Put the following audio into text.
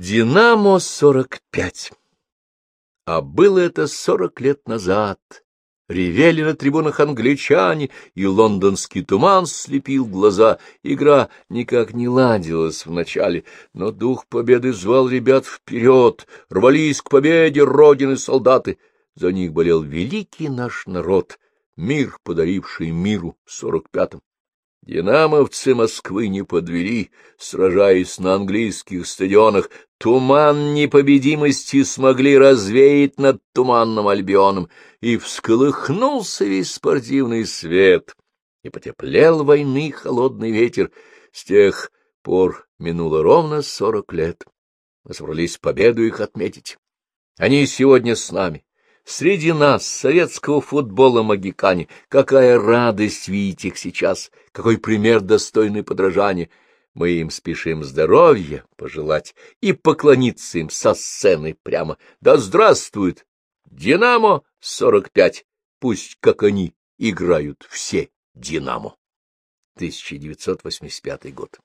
«Динамо-45». А было это сорок лет назад. Ревели на трибунах англичане, и лондонский туман слепил глаза. Игра никак не ладилась вначале, но дух победы звал ребят вперед, рвались к победе родины солдаты. За них болел великий наш народ, мир, подаривший миру в сорок пятом. Динамовцы Москвы не подвели, сражаясь на английских стадионах. Туман непобедимости смогли развеять над туманным Альбионом, и всколыхнулся весь спортивный свет, и потеплел войны холодный ветер. С тех пор минуло ровно сорок лет. Мы собрались победу их отметить. Они сегодня с нами, Среди нас, советского футбола магикане, какая радость видеть их сейчас, какой пример достойный подражания. Мы им спешим здоровья пожелать и поклониться им со сцены прямо. Да здравствует «Динамо-45», пусть, как они, играют все «Динамо». 1985 год.